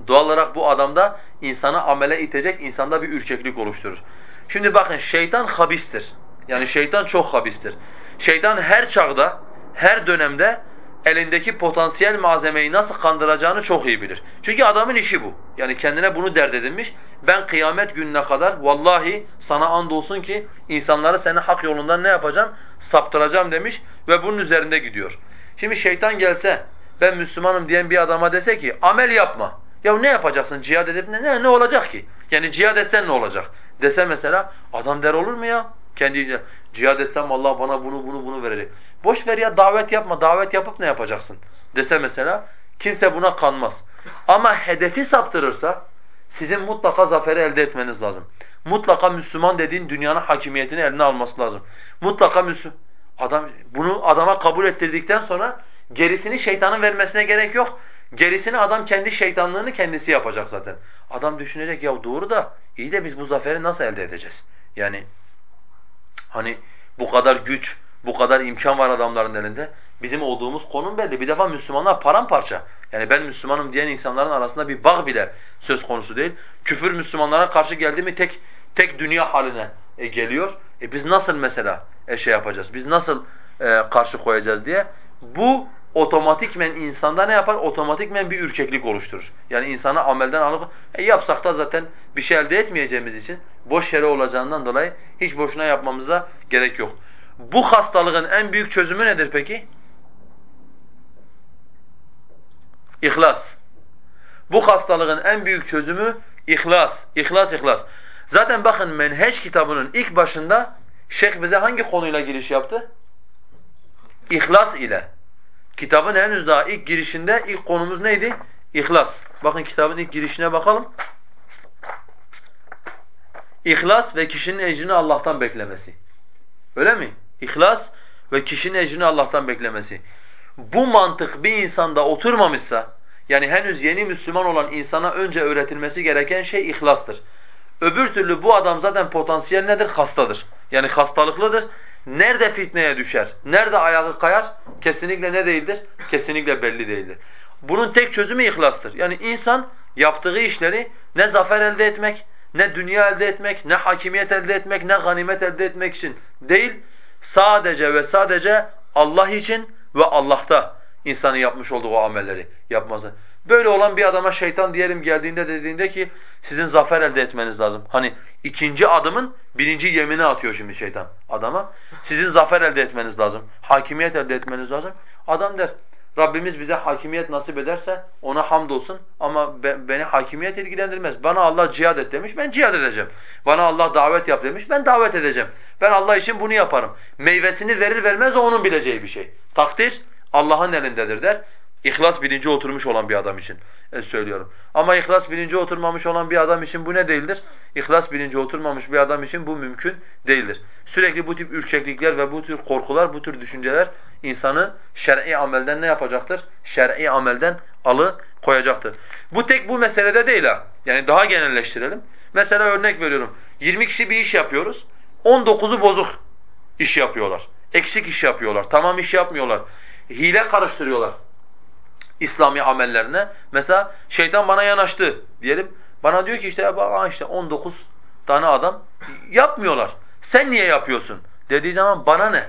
Doğal olarak bu adamda insanı amele itecek, insanda bir ürkeklik oluşturur. Şimdi bakın şeytan habistir. Yani şeytan çok habistir. Şeytan her çağda, her dönemde elindeki potansiyel malzemeyi nasıl kandıracağını çok iyi bilir. Çünkü adamın işi bu. Yani kendine bunu dert edinmiş. Ben kıyamet gününe kadar vallahi sana and olsun ki insanları seni hak yolundan ne yapacağım? Saptıracağım demiş ve bunun üzerinde gidiyor. Şimdi şeytan gelse ben Müslümanım diyen bir adama dese ki amel yapma. Ya ne yapacaksın cihad edip ne, ne, ne olacak ki? Yani cihad etsen ne olacak? Dese mesela adam der olur mu ya? Kendi cihad etsem Allah bana bunu bunu bunu verecek. Boş ver ya davet yapma. Davet yapıp ne yapacaksın? Dese mesela kimse buna kanmaz. Ama hedefi saptırırsa sizin mutlaka zaferi elde etmeniz lazım. Mutlaka Müslüman dediğin dünyanın hakimiyetini eline alması lazım. Mutlaka Müslüman. Adam bunu adama kabul ettirdikten sonra gerisini şeytanın vermesine gerek yok. Gerisini adam kendi şeytanlığını kendisi yapacak zaten. Adam düşünecek ya doğru da iyi de biz bu zaferi nasıl elde edeceğiz? Yani hani bu kadar güç, bu kadar imkan var adamların elinde. Bizim olduğumuz konum belli. Bir defa Müslümanlar paramparça. Yani ben Müslümanım diyen insanların arasında bir bağ bile söz konusu değil. Küfür Müslümanlara karşı geldi mi tek tek dünya haline e, geliyor. E biz nasıl mesela e, şey yapacağız? Biz nasıl e, karşı koyacağız diye. Bu otomatikmen insanda ne yapar? Otomatikmen bir ürkeklik oluşturur. Yani insanı amelden alıp e, yapsak da zaten bir şey elde etmeyeceğimiz için boş yere olacağından dolayı hiç boşuna yapmamıza gerek yok. Bu hastalığın en büyük çözümü nedir peki? İhlas. Bu hastalığın en büyük çözümü ihlas. İhlas, ihlas. Zaten bakın Menheç kitabının ilk başında şeyh bize hangi konuyla giriş yaptı? İhlas ile. Kitabın henüz daha ilk girişinde ilk konumuz neydi? İhlas. Bakın kitabın ilk girişine bakalım. İhlas ve kişinin ecrini Allah'tan beklemesi. Öyle mi? İhlas ve kişinin ecrini Allah'tan beklemesi. Bu mantık bir insanda oturmamışsa, yani henüz yeni Müslüman olan insana önce öğretilmesi gereken şey ihlastır. Öbür türlü bu adam zaten potansiyel nedir? Hastadır. Yani hastalıklıdır. Nerede fitneye düşer, nerede ayağı kayar kesinlikle ne değildir? Kesinlikle belli değildir. Bunun tek çözümü ihlastır. Yani insan yaptığı işleri ne zafer elde etmek, ne dünya elde etmek, ne hakimiyet elde etmek, ne ganimet elde etmek için değil, sadece ve sadece Allah için ve Allah'ta insanın yapmış olduğu amelleri yapması. Böyle olan bir adama şeytan diyelim geldiğinde dediğinde ki sizin zafer elde etmeniz lazım. Hani ikinci adımın birinci yemini atıyor şimdi şeytan adama. Sizin zafer elde etmeniz lazım. Hakimiyet elde etmeniz lazım. Adam der Rabbimiz bize hakimiyet nasip ederse ona hamdolsun ama be, beni hakimiyet ilgilendirmez. Bana Allah cihad et demiş, ben cihad edeceğim. Bana Allah davet yap demiş, ben davet edeceğim. Ben Allah için bunu yaparım. Meyvesini verir vermez o onun bileceği bir şey. Takdir Allah'ın elindedir der. İhlas bilinci oturmuş olan bir adam için e, söylüyorum. Ama ihlas bilinci oturmamış olan bir adam için bu ne değildir? İhlas bilinci oturmamış bir adam için bu mümkün değildir. Sürekli bu tip ürkeklikler ve bu tür korkular, bu tür düşünceler insanı şer'i amelden ne yapacaktır? Şer'i amelden alı koyacaktır. Bu tek bu meselede değil ha. Yani daha genelleştirelim. Mesela örnek veriyorum. 20 kişi bir iş yapıyoruz. 19'u bozuk iş yapıyorlar. Eksik iş yapıyorlar. Tamam iş yapmıyorlar. Hile karıştırıyorlar. İslami amellerine. Mesela şeytan bana yanaştı diyelim. Bana diyor ki işte bak işte 19 tane adam yapmıyorlar. Sen niye yapıyorsun? Dediği zaman bana ne?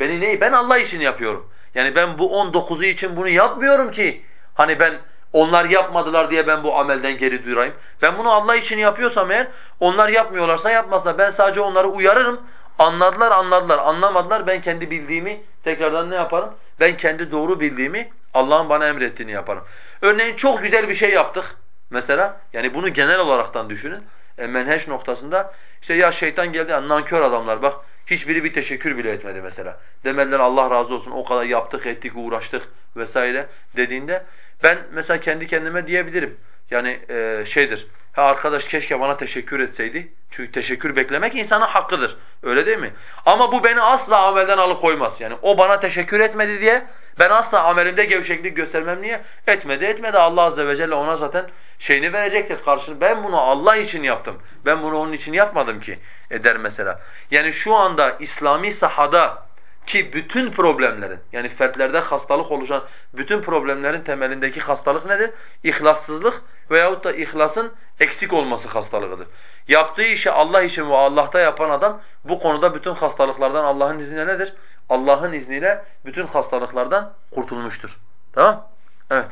Beni neyi? Ben Allah için yapıyorum. Yani ben bu 19'u için bunu yapmıyorum ki. Hani ben onlar yapmadılar diye ben bu amelden geri durayım. Ben bunu Allah için yapıyorsam eğer onlar yapmıyorlarsa yapmazlar. Ben sadece onları uyarırım. Anladılar anladılar. Anlamadılar ben kendi bildiğimi tekrardan ne yaparım? Ben kendi doğru bildiğimi Allah'ın bana emrettiğini yaparım. Örneğin çok güzel bir şey yaptık mesela. Yani bunu genel olaraktan düşünün. E, menheş noktasında işte ya şeytan geldi ya nankör adamlar bak hiçbiri bir teşekkür bile etmedi mesela. Demediler Allah razı olsun o kadar yaptık ettik uğraştık vesaire dediğinde Ben mesela kendi kendime diyebilirim. Yani e, şeydir. Ha arkadaş keşke bana teşekkür etseydi. Çünkü teşekkür beklemek insanın hakkıdır. Öyle değil mi? Ama bu beni asla amelden alıkoymaz. Yani o bana teşekkür etmedi diye ben asla amelimde gevşeklik göstermem niye? Etmedi etmedi Allah azze ve celle ona zaten şeyini verecektir karşını. Ben bunu Allah için yaptım. Ben bunu onun için yapmadım ki eder mesela. Yani şu anda İslami sahada ki bütün problemlerin yani fertlerde hastalık oluşan bütün problemlerin temelindeki hastalık nedir? İhlassızlık veyahut da ihlasın eksik olması hastalığıdır. Yaptığı işi Allah için ve Allah'ta yapan adam bu konuda bütün hastalıklardan Allah'ın izniyle nedir? Allah'ın izniyle bütün hastalıklardan kurtulmuştur. Tamam? Evet.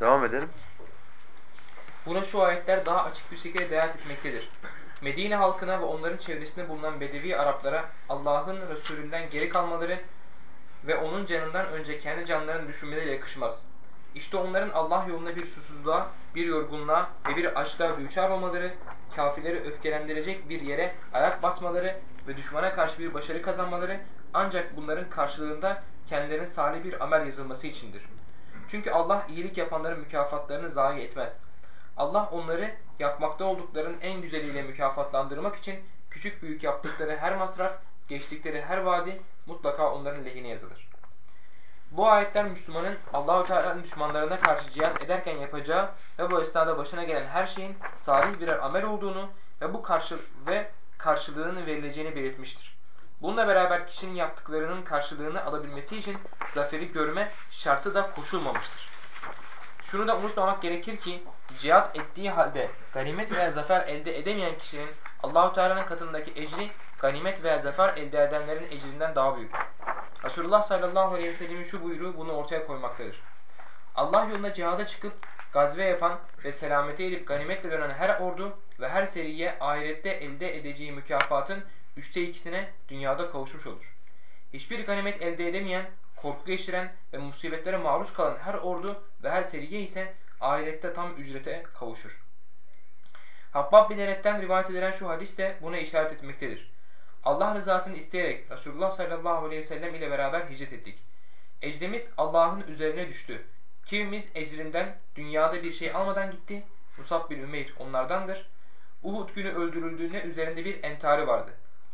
Devam edelim. Buna şu ayetler daha açık bir şekilde delalet etmektedir. Medine halkına ve onların çevresinde bulunan Bedevi Araplara Allah'ın Resulünden geri kalmaları ve onun canından önce kendi canlarını düşünmeleri yakışmaz. İşte onların Allah yolunda bir susuzluğa, bir yorgunluğa ve bir açlığa düçar olmaları, kafirleri öfkelendirecek bir yere ayak basmaları ve düşmana karşı bir başarı kazanmaları ancak bunların karşılığında kendilerine salih bir amel yazılması içindir. Çünkü Allah iyilik yapanların mükafatlarını zayi etmez. Allah onları yapmakta olduklarının en güzeliyle mükafatlandırmak için küçük büyük yaptıkları her masraf, geçtikleri her vadi mutlaka onların lehine yazılır. Bu ayetler Müslümanın Allahu Teala'nın düşmanlarına karşı cihat ederken yapacağı ve bu esnada başına gelen her şeyin salih birer amel olduğunu ve bu karşı ve karşılığının verileceğini belirtmiştir. Bununla beraber kişinin yaptıklarının karşılığını alabilmesi için zaferi görme şartı da koşulmamıştır. Şunu da unutmamak gerekir ki cihat ettiği halde ganimet veya zafer elde edemeyen kişinin Allahu Teala'nın katındaki ecri ganimet veya zafer elde edenlerin ecrinden daha büyük. Resulullah sallallahu aleyhi ve sellemin şu buyruğu bunu ortaya koymaktadır. Allah yolunda cihada çıkıp gazve yapan ve selamete erip ganimetle dönen her ordu ve her seriye ahirette elde edeceği mükafatın üçte ikisine dünyada kavuşmuş olur. Hiçbir ganimet elde edemeyen, korku geçiren ve musibetlere maruz kalan her ordu ve her seriye ise ahirette tam ücrete kavuşur. Habbab bin Eret'ten rivayet edilen şu hadis de buna işaret etmektedir. Allah rızasını isteyerek Resulullah sallallahu aleyhi ve sellem ile beraber hicret ettik. Ecrimiz Allah'ın üzerine düştü. Kimimiz ecrinden dünyada bir şey almadan gitti. Musab bin Ümeyr onlardandır. Uhud günü öldürüldüğünde üzerinde bir entari vardı.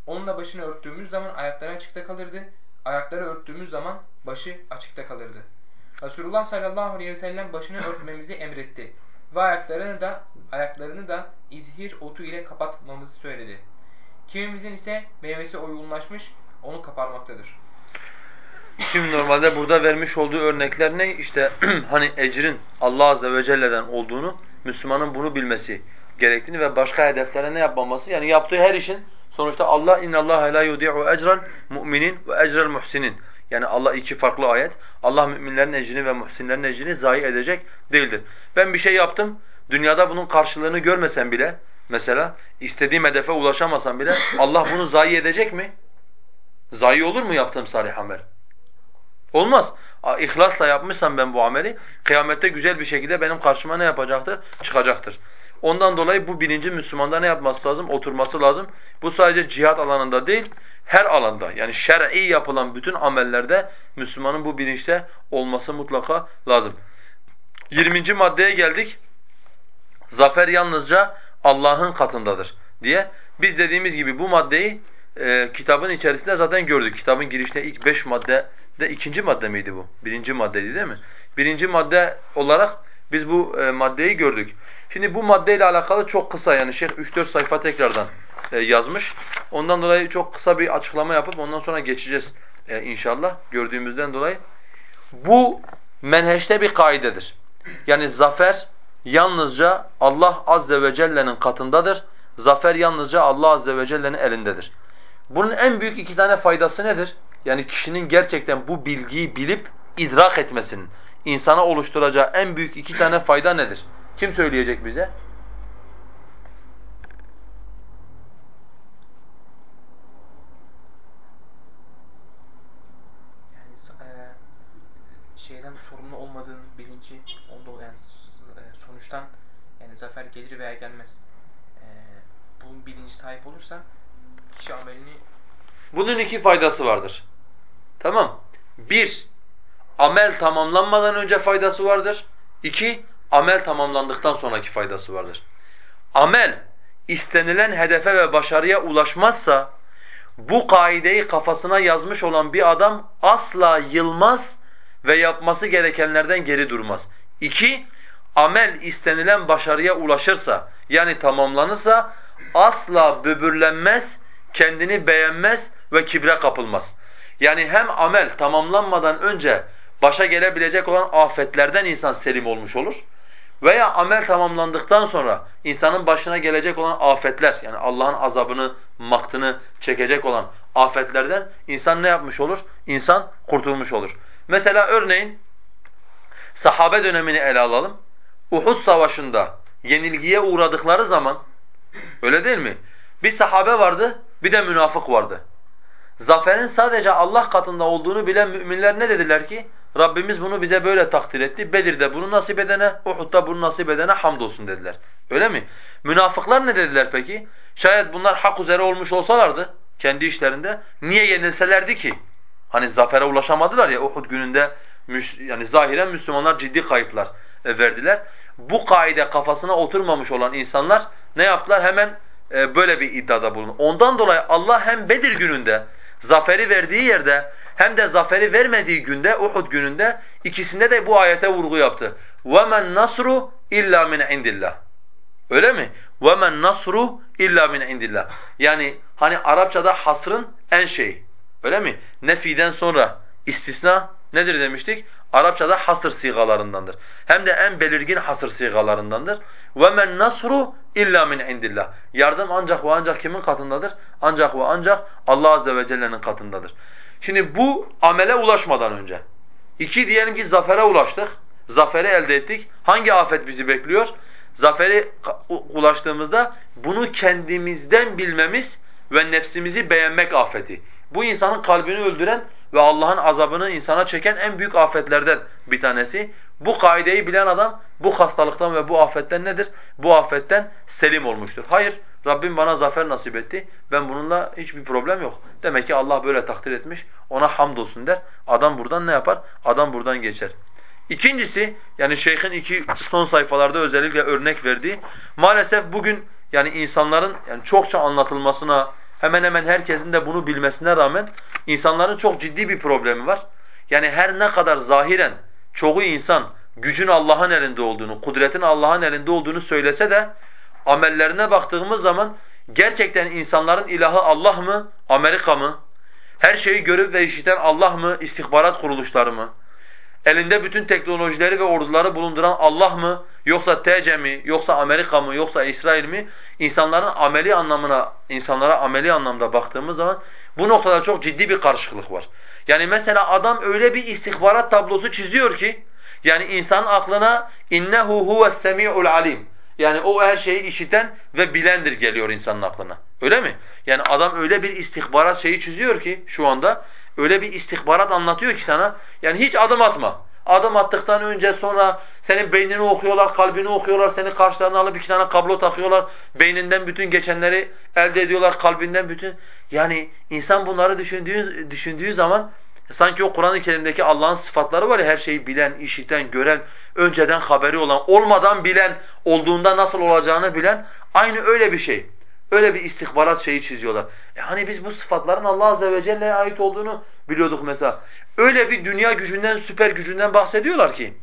Onunla başını örttüğümüz zaman ayakları açıkta kalırdı. Ayakları örttüğümüz zaman başı açıkta kalırdı. Resulullah sallallahu aleyhi ve sellem başını örtmemizi emretti ve ayaklarını da ayaklarını da izhir otu ile kapatmamızı söyledi. Kimimizin ise meyvesi oyunlaşmış, onu kaparmaktadır. Şimdi normalde burada vermiş olduğu örnekler ne? İşte hani ecrin Allah azze ve celle'den olduğunu, Müslümanın bunu bilmesi gerektiğini ve başka hedeflere ne yapmaması? Yani yaptığı her işin sonuçta Allah inna Allah la yudi'u ecral mu'minin ve ecral muhsinin. Yani Allah iki farklı ayet. Allah müminlerin ecrini ve muhsinlerin ecrini zayi edecek değildir. Ben bir şey yaptım. Dünyada bunun karşılığını görmesem bile mesela istediğim hedefe ulaşamasam bile Allah bunu zayi edecek mi? Zayi olur mu yaptığım salih amel? Olmaz. İhlasla yapmışsam ben bu ameli kıyamette güzel bir şekilde benim karşıma ne yapacaktır? Çıkacaktır. Ondan dolayı bu bilinci Müslümanda ne yapması lazım? Oturması lazım. Bu sadece cihat alanında değil, her alanda yani şer'i yapılan bütün amellerde Müslümanın bu bilinçte olması mutlaka lazım. 20. maddeye geldik. Zafer yalnızca Allah'ın katındadır diye. Biz dediğimiz gibi bu maddeyi e, kitabın içerisinde zaten gördük. Kitabın girişte ilk beş madde de ikinci madde miydi bu? Birinci maddeydi değil mi? Birinci madde olarak biz bu e, maddeyi gördük. Şimdi bu maddeyle alakalı çok kısa yani Şeyh 3-4 sayfa tekrardan e, yazmış. Ondan dolayı çok kısa bir açıklama yapıp ondan sonra geçeceğiz e, inşallah gördüğümüzden dolayı. Bu menheşte bir kaidedir. Yani zafer yalnızca Allah azze ve celle'nin katındadır. Zafer yalnızca Allah azze ve celle'nin elindedir. Bunun en büyük iki tane faydası nedir? Yani kişinin gerçekten bu bilgiyi bilip idrak etmesinin insana oluşturacağı en büyük iki tane fayda nedir? Kim söyleyecek bize? Yani e, şeyden sorumlu olmadığın bilinci onda yani e, sonuçtan yani zafer gelir veya gelmez. E, bunun bilinci sahip olursa kişi amelini Bunun iki faydası vardır. Tamam. Bir, amel tamamlanmadan önce faydası vardır. İki, amel tamamlandıktan sonraki faydası vardır. Amel istenilen hedefe ve başarıya ulaşmazsa bu kaideyi kafasına yazmış olan bir adam asla yılmaz ve yapması gerekenlerden geri durmaz. İki, amel istenilen başarıya ulaşırsa yani tamamlanırsa asla böbürlenmez, kendini beğenmez ve kibre kapılmaz. Yani hem amel tamamlanmadan önce başa gelebilecek olan afetlerden insan selim olmuş olur veya amel tamamlandıktan sonra insanın başına gelecek olan afetler yani Allah'ın azabını, maktını çekecek olan afetlerden insan ne yapmış olur? İnsan kurtulmuş olur. Mesela örneğin sahabe dönemini ele alalım. Uhud savaşında yenilgiye uğradıkları zaman öyle değil mi? Bir sahabe vardı, bir de münafık vardı. Zaferin sadece Allah katında olduğunu bilen müminler ne dediler ki? Rabbimiz bunu bize böyle takdir etti. Bedir'de bunu nasip edene, Uhud'da bunu nasip edene hamdolsun dediler. Öyle mi? Münafıklar ne dediler peki? Şayet bunlar hak üzere olmuş olsalardı kendi işlerinde niye yenilselerdi ki? Hani zafere ulaşamadılar ya Uhud gününde yani zahiren Müslümanlar ciddi kayıplar e, verdiler. Bu kaide kafasına oturmamış olan insanlar ne yaptılar? Hemen e, böyle bir iddiada bulundu. Ondan dolayı Allah hem Bedir gününde zaferi verdiği yerde hem de zaferi vermediği günde Uhud gününde ikisinde de bu ayete vurgu yaptı. وَمَنْ nasru illa min indillah. Öyle mi? وَمَنْ nasru illa min indillah. Yani hani Arapçada hasrın en şeyi. Öyle mi? Nefiden sonra istisna nedir demiştik? Arapçada hasır sigalarındandır. Hem de en belirgin hasır sigalarındandır. وَمَنْ nasru illa min indillah. Yardım ancak ve ancak kimin katındadır? Ancak ve ancak Allah azze ve celle'nin katındadır. Şimdi bu amele ulaşmadan önce. İki diyelim ki zafere ulaştık. Zaferi elde ettik. Hangi afet bizi bekliyor? Zaferi ulaştığımızda bunu kendimizden bilmemiz ve nefsimizi beğenmek afeti. Bu insanın kalbini öldüren ve Allah'ın azabını insana çeken en büyük afetlerden bir tanesi. Bu kaideyi bilen adam bu hastalıktan ve bu afetten nedir? Bu afetten selim olmuştur. Hayır, Rabbim bana zafer nasip etti. Ben bununla hiçbir problem yok. Demek ki Allah böyle takdir etmiş. Ona hamdolsun der. Adam buradan ne yapar? Adam buradan geçer. İkincisi, yani şeyhin iki son sayfalarda özellikle örnek verdiği, maalesef bugün yani insanların yani çokça anlatılmasına, hemen hemen herkesin de bunu bilmesine rağmen insanların çok ciddi bir problemi var. Yani her ne kadar zahiren çoğu insan gücün Allah'ın elinde olduğunu, kudretin Allah'ın elinde olduğunu söylese de amellerine baktığımız zaman gerçekten insanların ilahı Allah mı, Amerika mı? Her şeyi görüp ve işiten Allah mı, istihbarat kuruluşları mı? Elinde bütün teknolojileri ve orduları bulunduran Allah mı? Yoksa TC mi? Yoksa Amerika mı? Yoksa İsrail mi? İnsanların ameli anlamına, insanlara ameli anlamda baktığımız zaman bu noktada çok ciddi bir karışıklık var. Yani mesela adam öyle bir istihbarat tablosu çiziyor ki yani insanın aklına innehu huves semiul alim. Yani o her şeyi işiten ve bilendir geliyor insanın aklına. Öyle mi? Yani adam öyle bir istihbarat şeyi çiziyor ki şu anda öyle bir istihbarat anlatıyor ki sana yani hiç adım atma. Adım attıktan önce sonra senin beynini okuyorlar, kalbini okuyorlar, seni karşılarına alıp iki tane kablo takıyorlar. Beyninden bütün geçenleri elde ediyorlar, kalbinden bütün. Yani insan bunları düşündüğü, düşündüğü zaman sanki o Kur'an-ı Kerim'deki Allah'ın sıfatları var ya her şeyi bilen, işiten, gören, önceden haberi olan, olmadan bilen, olduğunda nasıl olacağını bilen aynı öyle bir şey. Öyle bir istihbarat şeyi çiziyorlar. E hani biz bu sıfatların Allah azze ve celle'ye ait olduğunu biliyorduk mesela. Öyle bir dünya gücünden, süper gücünden bahsediyorlar ki.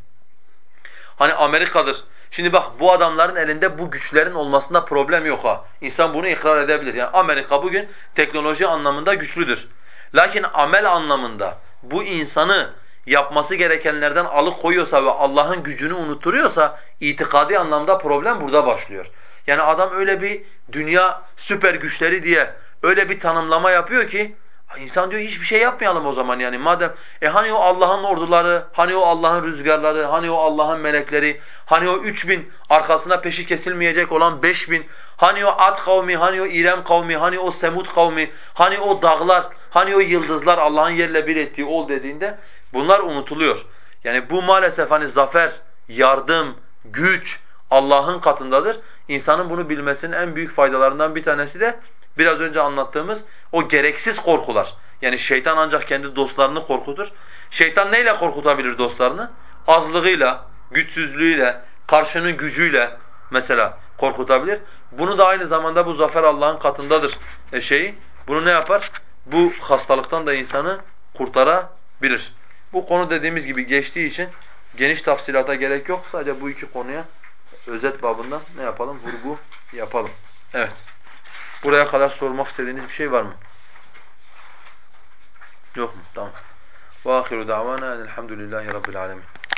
Hani Amerika'dır. Şimdi bak bu adamların elinde bu güçlerin olmasında problem yok ha. İnsan bunu ikrar edebilir. Yani Amerika bugün teknoloji anlamında güçlüdür. Lakin amel anlamında bu insanı yapması gerekenlerden alıkoyuyorsa ve Allah'ın gücünü unutturuyorsa itikadi anlamda problem burada başlıyor. Yani adam öyle bir dünya süper güçleri diye öyle bir tanımlama yapıyor ki insan diyor hiçbir şey yapmayalım o zaman yani madem e hani o Allah'ın orduları, hani o Allah'ın rüzgarları, hani o Allah'ın melekleri, hani o 3000 arkasına peşi kesilmeyecek olan 5000, hani o Ad kavmi, hani o İrem kavmi, hani o Semud kavmi, hani o dağlar, hani o yıldızlar Allah'ın yerle bir ettiği ol dediğinde bunlar unutuluyor. Yani bu maalesef hani zafer, yardım, güç Allah'ın katındadır. İnsanın bunu bilmesinin en büyük faydalarından bir tanesi de biraz önce anlattığımız o gereksiz korkular. Yani şeytan ancak kendi dostlarını korkutur. Şeytan neyle korkutabilir dostlarını? Azlığıyla, güçsüzlüğüyle, karşının gücüyle mesela korkutabilir. Bunu da aynı zamanda bu zafer Allah'ın katındadır e şeyi. Bunu ne yapar? Bu hastalıktan da insanı kurtarabilir. Bu konu dediğimiz gibi geçtiği için geniş tafsilata gerek yok. Sadece bu iki konuya özet babından ne yapalım? Vurgu yapalım. Evet. Buraya kadar sormak istediğiniz bir şey var mı? Yok mu? Tamam. وآخر دعوانا أن الحمد لله رب العالمين